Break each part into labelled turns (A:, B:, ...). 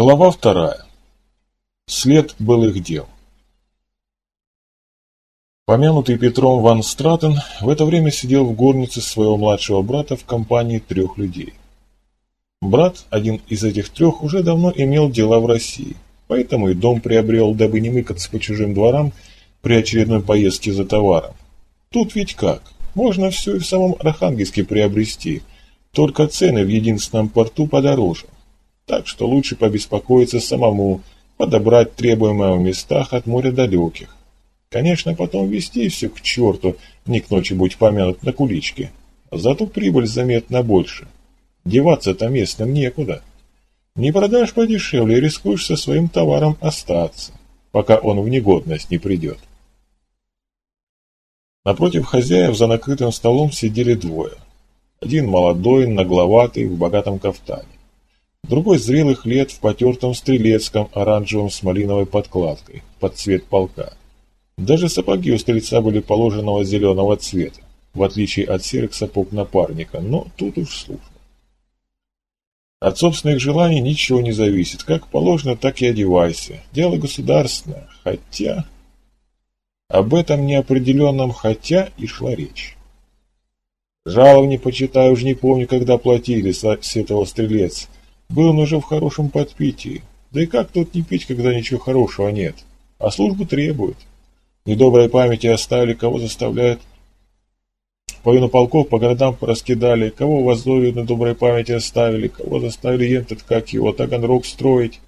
A: Глава вторая. След былых дел. Помянутый Петром Ван Стратен в это время сидел в горнице своего младшего брата в компании трех людей. Брат, один из этих трех, уже давно имел дела в России, поэтому и дом приобрел, дабы не мыкаться по чужим дворам при очередной поездке за товаром. Тут ведь как? Можно все и в самом Архангельске приобрести, только цены в единственном порту подороже. Так что лучше побеспокоиться самому, подобрать требуемое в местах от моря далеких. Конечно, потом вести все к черту, не к ночи будь помянут на куличке. Зато прибыль заметно больше. Деваться-то местным некуда. Не продашь подешевле, рискуешь со своим товаром остаться, пока он в негодность не придет. Напротив хозяев за накрытым столом сидели двое. Один молодой, нагловатый, в богатом кафтане другой зрелых лет в потертом стрелецком оранжевом с малиновой подкладкой, под цвет полка. Даже сапоги у стрельца были положенного зеленого цвета, в отличие от серых сапог напарника, но тут уж служба. От собственных желаний ничего не зависит, как положено, так и одевайся. Дело государственное, хотя... Об этом неопределенном «хотя» и шла речь. Жаловни, почитай, уж не помню, когда платили, с стрелец, был он уже в хорошем подпитии. Да и как тут не пить, когда ничего хорошего нет? А службу требует. Недоброй памяти оставили, кого заставляют. Половину полков по городам пораскидали, кого в Азове на доброй памяти оставили, кого заставили ентот, как его, Таганрог строить,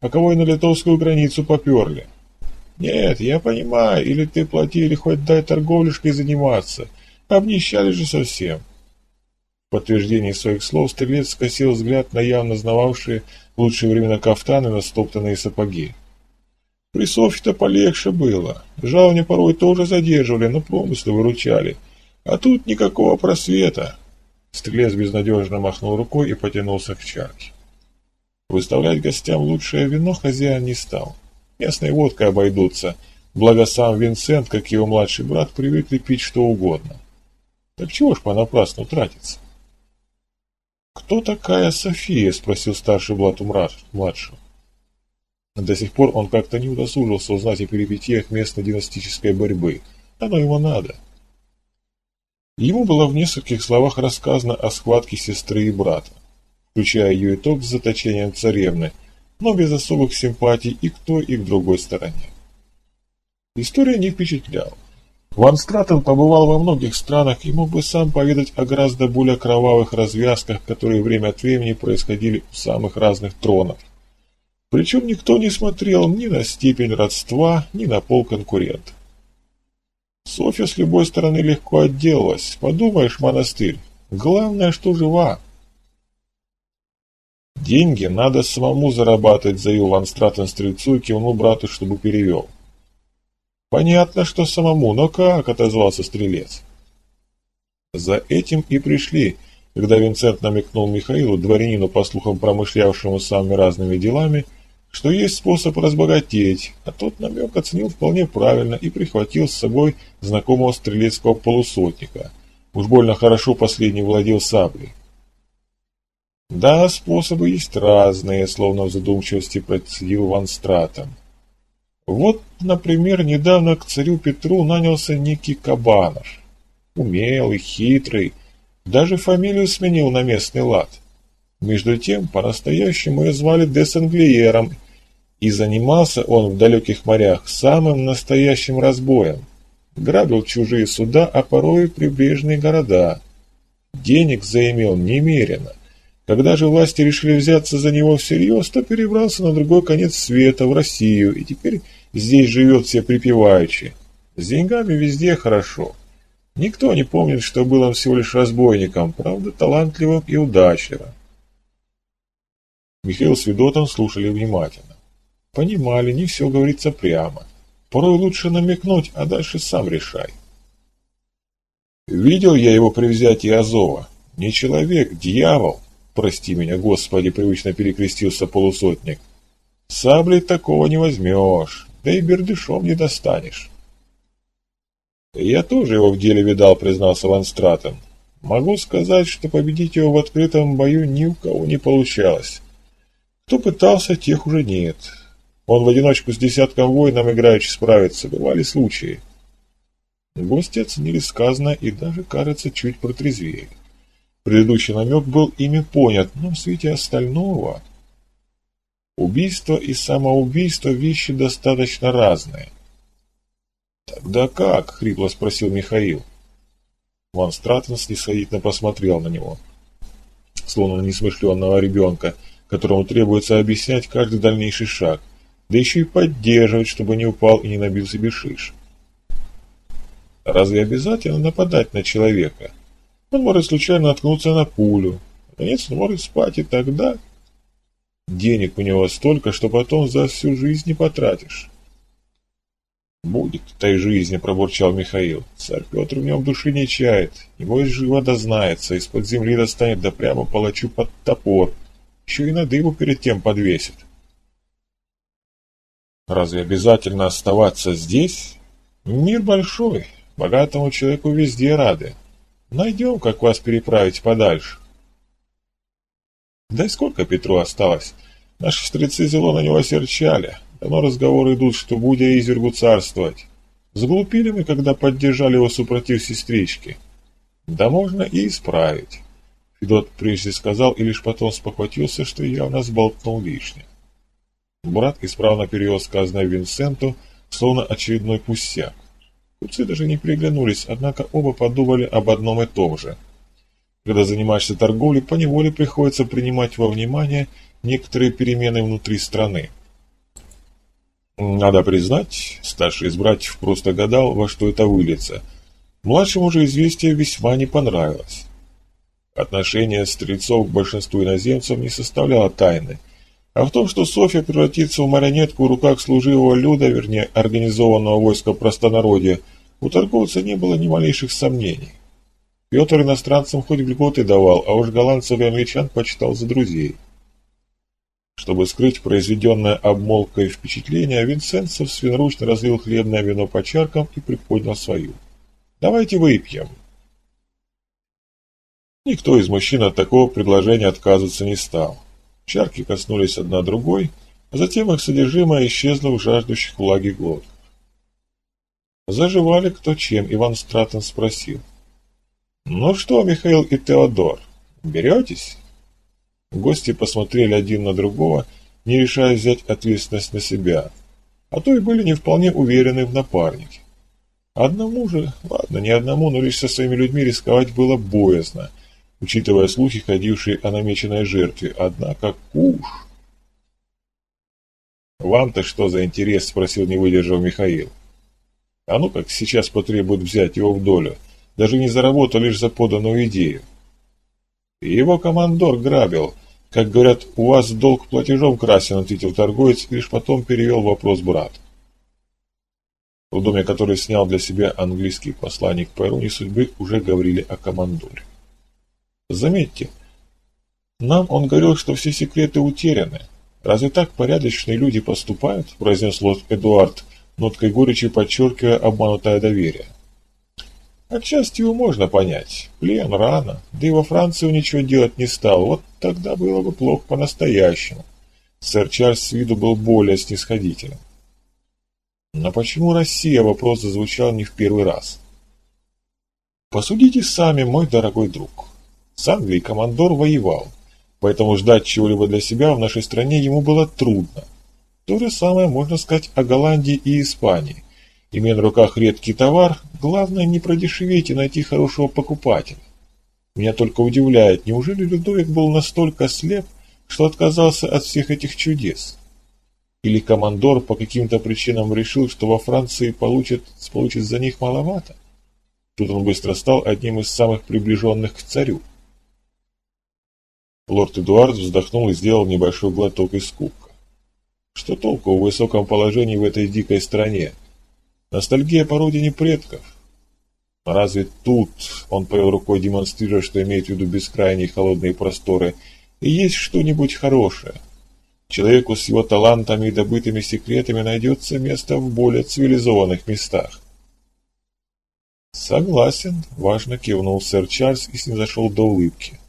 A: а кого и на литовскую границу поперли. Нет, я понимаю, или ты плати, или хоть дай торговлюшкой заниматься. Обнищали же совсем. В подтверждение своих слов стрелец скосил взгляд на явно знававшие лучшие времена кафтаны на стоптанные сапоги. При Софье-то полегче было. Жаловни порой тоже задерживали, но промыслы выручали. А тут никакого просвета. Стрелец безнадежно махнул рукой и потянулся к чарке. Выставлять гостям лучшее вино хозяин не стал. Местной водкой обойдутся, благо сам Винсент, как его младший брат, привыкли пить что угодно. Так чего ж понапрасну тратиться? «Кто такая София?» – спросил старший брат у младшего. До сих пор он как-то не удосужился узнать о перипетиях местной династической борьбы. Оно ему надо. Ему было в нескольких словах рассказано о схватке сестры и брата, включая ее итог с заточением царевны, но без особых симпатий и к той, и к другой стороне. История не впечатляла. Ван Стратен побывал во многих странах и мог бы сам поведать о гораздо более кровавых развязках, которые время от времени происходили у самых разных тронов. Причем никто не смотрел ни на степень родства, ни на пол конкурента. Софья с любой стороны легко отделалась. Подумаешь, монастырь. Главное, что жива. Деньги надо самому зарабатывать, заявил Ван Стратен стрельцу и кивнул брату, чтобы перевел. Понятно, что самому, но как, отозвался стрелец. За этим и пришли, когда Винцент намекнул Михаилу, дворянину, по слухам промышлявшему самыми разными делами, что есть способ разбогатеть, а тот намек оценил вполне правильно и прихватил с собой знакомого стрелецкого полусотника. Уж больно хорошо последний владел саблей. Да, способы есть разные, словно в задумчивости процедил Ван Стратом. Вот, например, недавно к царю Петру нанялся некий Кабанов. Умелый, хитрый, даже фамилию сменил на местный лад. Между тем, по-настоящему ее звали Десанглиером, и занимался он в далеких морях самым настоящим разбоем. Грабил чужие суда, а порой и прибрежные города. Денег заимел немерено. Когда же власти решили взяться за него всерьез, то перебрался на другой конец света, в Россию, и теперь Здесь живет все припеваючи. С деньгами везде хорошо. Никто не помнит, что был он всего лишь разбойником, правда, талантливым и удачливым. Михаил с Федотом слушали внимательно. Понимали, не все говорится прямо. Порой лучше намекнуть, а дальше сам решай. Видел я его при взятии Азова. Не человек, дьявол. Прости меня, Господи, привычно перекрестился полусотник. Саблей такого не возьмешь да и бердышом не достанешь. Я тоже его в деле видал, признался Ван Стратен. Могу сказать, что победить его в открытом бою ни у кого не получалось. Кто пытался, тех уже нет. Он в одиночку с десятком воинов играючи справится, бывали случаи. Гости оценили сказанное и даже, кажется, чуть протрезвее. Предыдущий намек был ими понят, но в свете остального... Убийство и самоубийство – вещи достаточно разные. «Тогда как?» – хрипло спросил Михаил. Ван Стратен снисходительно посмотрел на него, словно на несмышленного ребенка, которому требуется объяснять каждый дальнейший шаг, да еще и поддерживать, чтобы не упал и не набил себе шиш. Разве обязательно нападать на человека? Он может случайно наткнуться на пулю. Наконец, он может спать и тогда... Денег у него столько, что потом за всю жизнь не потратишь. «Будет той жизни», — пробурчал Михаил. «Царь Петр в нем души не чает. Его из живо дознается, из-под земли достанет, да прямо палачу под топор. Еще и на дыбу перед тем подвесит». «Разве обязательно оставаться здесь? Мир большой, богатому человеку везде рады. Найдем, как вас переправить подальше». Да и сколько Петру осталось? Наши стрецы зело на него серчали. Давно разговоры идут, что будя Изергу царствовать. Заглупили мы, когда поддержали его супротив сестрички. Да можно и исправить. Федот прежде сказал и лишь потом спохватился, что явно сболтнул лишнее. Брат исправно перевел сказанное Винсенту, словно очередной пустяк. Купцы даже не приглянулись, однако оба подумали об одном и том же. Когда занимаешься торговлей, поневоле приходится принимать во внимание некоторые перемены внутри страны. Надо признать, старший из братьев просто гадал, во что это выльется. Младшему же известие весьма не понравилось. Отношение стрельцов к большинству иноземцев не составляло тайны, а в том, что Софья превратится в марионетку в руках служивого люда, вернее, организованного войска простонародья, у торговца не было ни малейших сомнений. Петр иностранцам хоть льготы давал, а уж голландцев и англичан почитал за друзей. Чтобы скрыть произведенное обмолвкой впечатление, Винсенцев свинручно разлил хлебное вино по чаркам и приподнял свою. «Давайте выпьем». Никто из мужчин от такого предложения отказываться не стал. Чарки коснулись одна другой, а затем их содержимое исчезло в жаждущих влаги глотках. Заживали кто чем, Иван Стратон спросил. «Ну что, Михаил и Теодор, беретесь?» Гости посмотрели один на другого, не решая взять ответственность на себя, а то и были не вполне уверены в напарнике. Одному же, ладно, не одному, но лишь со своими людьми рисковать было боязно, учитывая слухи, ходившие о намеченной жертве, однако куш... «Вам-то что за интерес?» – спросил, не выдержав Михаил. «А ну как сейчас потребуют взять его в долю, даже не за работу, а лишь за поданную идею». Его командор грабил. Как говорят, у вас долг платежом красен, ответил торговец, лишь потом перевел вопрос брат. В доме, который снял для себя английский посланник по иронии судьбы, уже говорили о командоре. Заметьте, нам он говорил, что все секреты утеряны. Разве так порядочные люди поступают? произнес лорд Эдуард, ноткой горечи подчеркивая обманутое доверие. Отчасти его можно понять. Плен рано, да и во Франции ничего делать не стал. Вот тогда было бы плохо по-настоящему. Сэр Чарльз с виду был более снисходительным. Но почему Россия? Вопрос зазвучал не в первый раз. Посудите сами, мой дорогой друг. С Англией командор воевал, поэтому ждать чего-либо для себя в нашей стране ему было трудно. То же самое можно сказать о Голландии и Испании. Имея на руках редкий товар, главное не продешеветь и найти хорошего покупателя. Меня только удивляет, неужели Людовик был настолько слеп, что отказался от всех этих чудес? Или командор по каким-то причинам решил, что во Франции получит, получит за них маловато? Тут он быстро стал одним из самых приближенных к царю. Лорд Эдуард вздохнул и сделал небольшой глоток из кубка. Что толку в высоком положении в этой дикой стране? Ностальгия по родине предков. Разве тут, он повел рукой, демонстрируя, что имеет в виду бескрайние холодные просторы, и есть что-нибудь хорошее? Человеку с его талантами и добытыми секретами найдется место в более цивилизованных местах. «Согласен», — важно кивнул сэр Чарльз и снизошел до улыбки.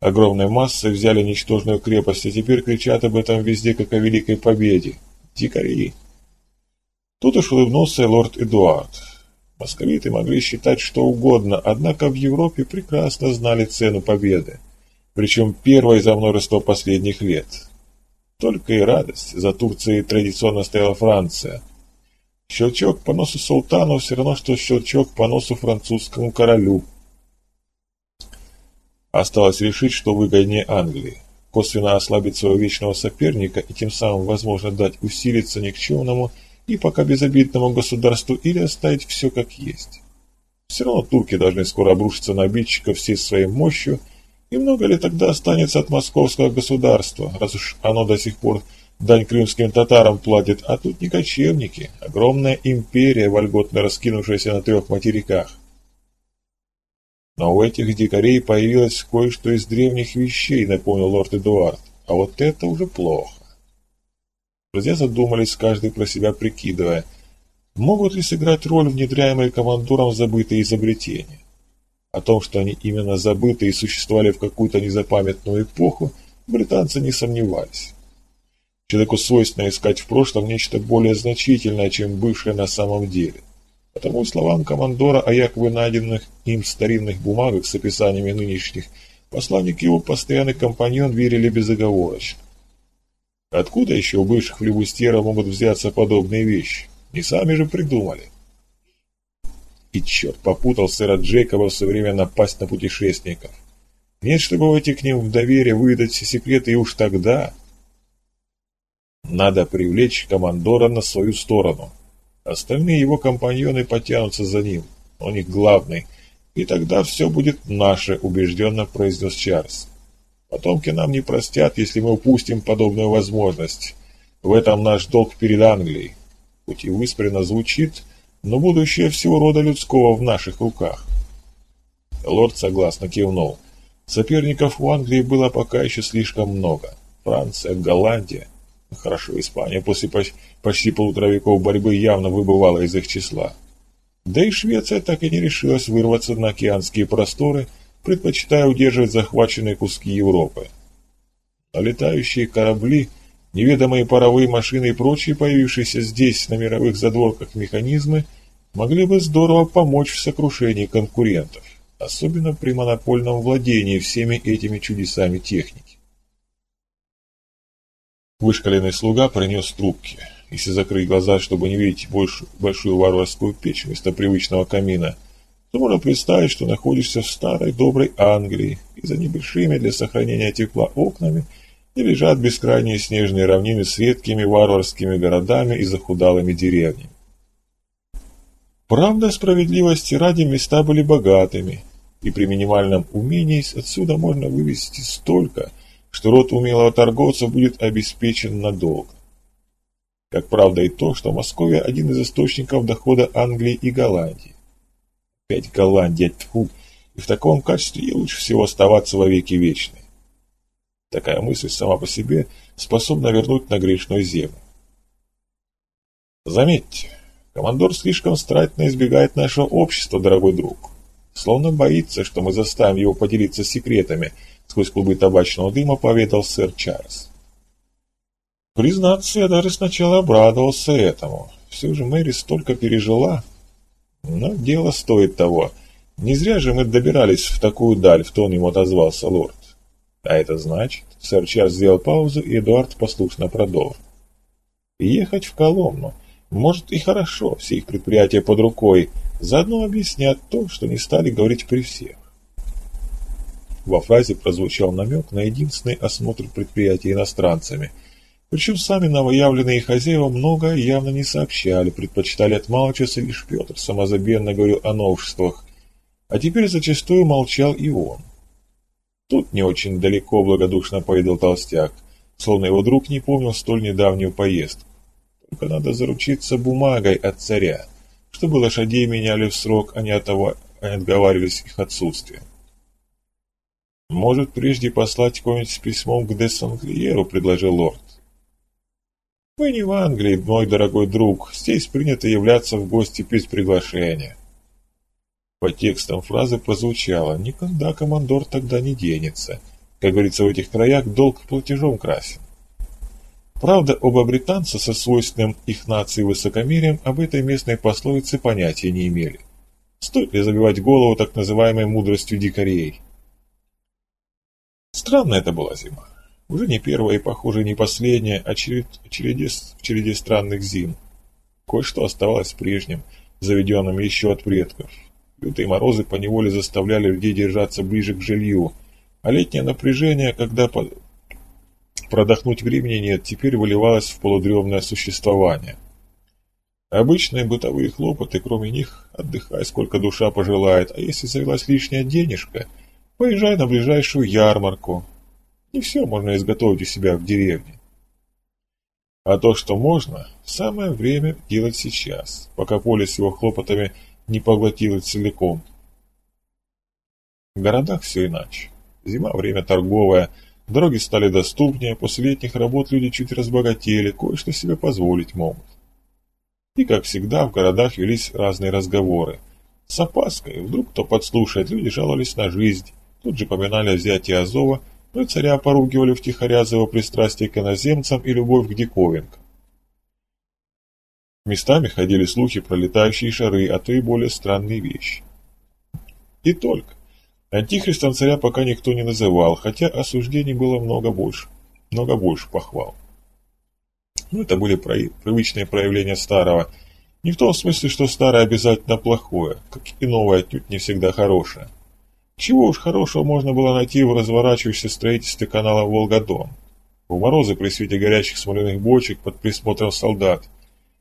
A: Огромной массой взяли ничтожную крепость, и теперь кричат об этом везде, как о великой победе. Дикари! Тут уж улыбнулся лорд Эдуард. Московиты могли считать что угодно, однако в Европе прекрасно знали цену победы, причем первой за множество последних лет. Только и радость, за Турцией традиционно стояла Франция. Щелчок по носу султану все равно, что щелчок по носу французскому королю. Осталось решить, что выгоднее Англии. Косвенно ослабить своего вечного соперника и тем самым, возможно, дать усилиться никчемному и пока безобидному государству или оставить все как есть. Все равно турки должны скоро обрушиться на обидчиков всей своей мощью, и много ли тогда останется от московского государства, раз уж оно до сих пор дань крымским татарам платит, а тут не кочевники, огромная империя, вольготно раскинувшаяся на трех материках. Но у этих дикарей появилось кое-что из древних вещей, напомнил лорд Эдуард, а вот это уже плохо. Друзья задумались, каждый про себя прикидывая, могут ли сыграть роль внедряемые командором забытые изобретения. О том, что они именно забытые и существовали в какую-то незапамятную эпоху, британцы не сомневались. Человеку свойственно искать в прошлом нечто более значительное, чем бывшее на самом деле. Потому словам командора о якобы найденных им старинных бумагах с описаниями нынешних, посланник его постоянный компаньон верили безоговорочно. Откуда еще у бывших флебустьеров могут взяться подобные вещи? Не сами же придумали. И черт, попутал сэра Джейкоба все время напасть на путешественников. Нет, чтобы войти к ним в доверие, выдать все секреты, и уж тогда... Надо привлечь командора на свою сторону. Остальные его компаньоны потянутся за ним. Он их главный. И тогда все будет наше, убежденно произнес Чарльз. Потомки нам не простят, если мы упустим подобную возможность. В этом наш долг перед Англией. Хоть и выспренно звучит, но будущее всего рода людского в наших руках. Лорд согласно кивнул. Соперников у Англии было пока еще слишком много. Франция, Голландия. Хорошо, Испания после почти полутора веков борьбы явно выбывала из их числа. Да и Швеция так и не решилась вырваться на океанские просторы – предпочитая удерживать захваченные куски Европы. А летающие корабли, неведомые паровые машины и прочие появившиеся здесь, на мировых задворках механизмы, могли бы здорово помочь в сокрушении конкурентов, особенно при монопольном владении всеми этими чудесами техники. Вышкаленный слуга принес трубки. Если закрыть глаза, чтобы не видеть больше, большую варварскую печь вместо привычного камина – то можно представить, что находишься в старой доброй Англии, и за небольшими для сохранения тепла окнами и лежат бескрайние снежные равнины с редкими варварскими городами и захудалыми деревнями. Правда, справедливости ради места были богатыми, и при минимальном умении отсюда можно вывести столько, что род умелого торговца будет обеспечен надолго. Как правда и то, что Московия – один из источников дохода Англии и Голландии. Опять Голландия, тьфу, и в таком качестве ей лучше всего оставаться во веки вечные. Такая мысль сама по себе способна вернуть на грешную землю. Заметьте, командор слишком старательно избегает нашего общества, дорогой друг. Словно боится, что мы заставим его поделиться секретами, сквозь клубы табачного дыма поведал сэр Чарльз. Признаться, я даже сначала обрадовался этому. Все же Мэри столько пережила, но дело стоит того. Не зря же мы добирались в такую даль, в тон ему отозвался лорд. А это значит, сэр Чарльз сделал паузу, и Эдуард послушно продолжил. Ехать в Коломну. Может и хорошо, все их предприятия под рукой. Заодно объяснят то, что не стали говорить при всех. Во фразе прозвучал намек на единственный осмотр предприятия иностранцами – причем сами новоявленные хозяева многое явно не сообщали, предпочитали отмалчиваться, лишь Петр самозабвенно говорил о новшествах. А теперь зачастую молчал и он. Тут не очень далеко благодушно поведал толстяк, словно его друг не помнил столь недавнюю поездку. Только надо заручиться бумагой от царя, чтобы лошадей меняли в срок, а не отговаривались их отсутствием. «Может, прежде послать кого-нибудь с письмом к де Санклиеру?» — предложил лорд. «Мы не в Англии, мой дорогой друг. Здесь принято являться в гости без приглашения». По текстам фразы прозвучало «Никогда командор тогда не денется». Как говорится в этих краях, долг платежом красен. Правда, оба британца со свойственным их нации высокомерием об этой местной пословице понятия не имели. Стоит ли забивать голову так называемой мудростью дикарей? Странная это была зима. Уже не первая и, похоже, не последняя, а черед, череде, череде странных зим. Кое-что оставалось прежним, заведенным еще от предков. Лютые морозы поневоле заставляли людей держаться ближе к жилью, а летнее напряжение, когда. Продохнуть времени нет, теперь выливалось в полудремное существование. Обычные бытовые хлопоты, кроме них, отдыхай сколько душа пожелает, а если завелась лишняя денежка, поезжай на ближайшую ярмарку. Не все можно изготовить у себя в деревне. А то, что можно, самое время делать сейчас, пока поле с его хлопотами не поглотило целиком. В городах все иначе. Зима – время торговое, дороги стали доступнее, после летних работ люди чуть разбогатели, кое-что себе позволить могут. И, как всегда, в городах велись разные разговоры. С опаской, вдруг кто подслушает, люди жаловались на жизнь, тут же поминали взятие Азова – но царя поругивали втихаря за его пристрастие к иноземцам и любовь к диковинкам. Местами ходили слухи про летающие шары, а то и более странные вещи. И только. Антихристом царя пока никто не называл, хотя осуждений было много больше, много больше похвал. Ну, это были привычные проявления старого, не в том смысле, что старое обязательно плохое, как и новое отнюдь не всегда хорошее. Чего уж хорошего можно было найти в разворачивающемся строительстве канала Волгодон. В морозы при свете горячих смоляных бочек под присмотром солдат.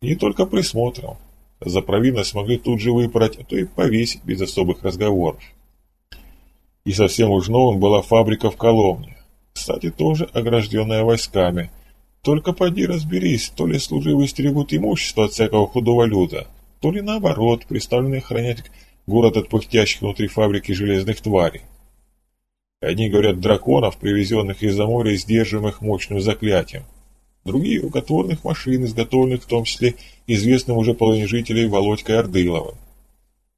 A: И не только присмотром. За провинность могли тут же выпороть, а то и повесить без особых разговоров. И совсем уж новым была фабрика в Коломне. Кстати, тоже огражденная войсками. Только поди разберись, то ли служивые стерегут имущество от всякого худого люда, то ли наоборот, представленные охранять город от пыхтящих внутри фабрики железных тварей. Одни говорят драконов, привезенных из-за моря и сдерживаемых мощным заклятием. Другие – рукотворных машин, изготовленных в том числе известным уже половине жителей Володькой Ордыловым.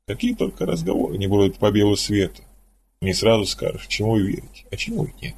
A: Какие только разговоры не будут по белу свету. Не сразу скажешь, чему верить, а чему нет.